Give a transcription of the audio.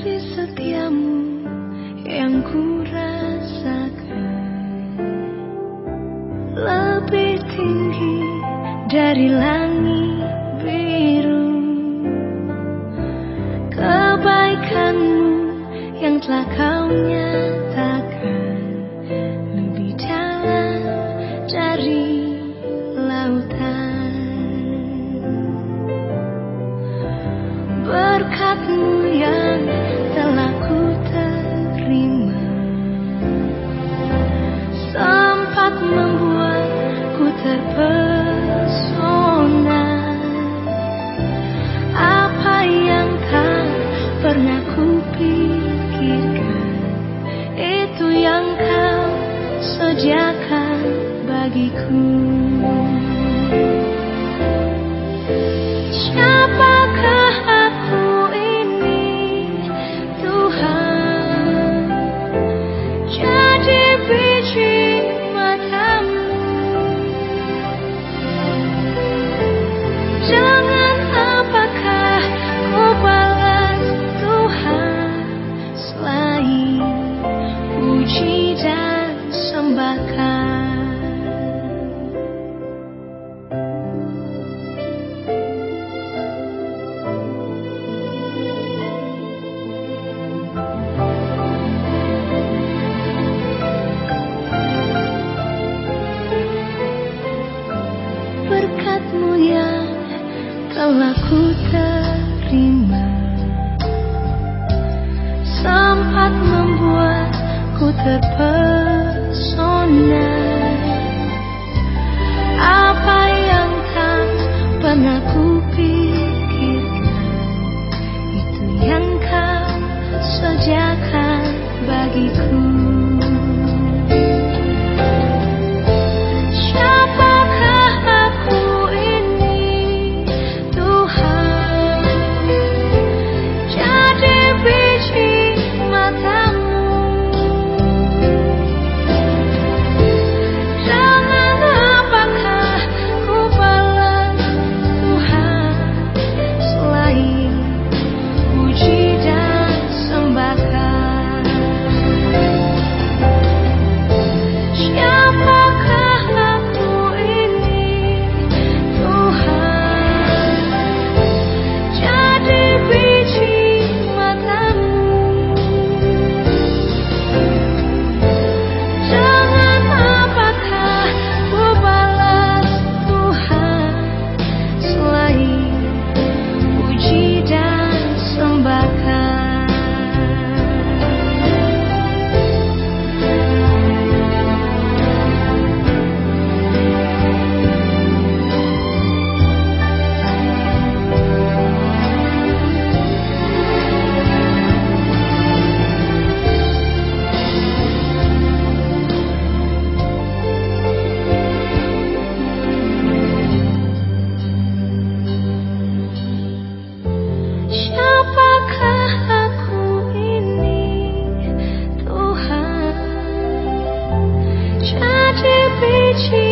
kasih setiamu yang ku rasakan lebih tinggi dari langit biru. Kebaikanmu yang telah kau nyatakan. Berkatmu yang telah ku terima. Sempat membuatku terpesona. Apa yang tak pernah ku pikirkan itu yang kau sediakan bagiku. Berkatmu Lagi ku reaching.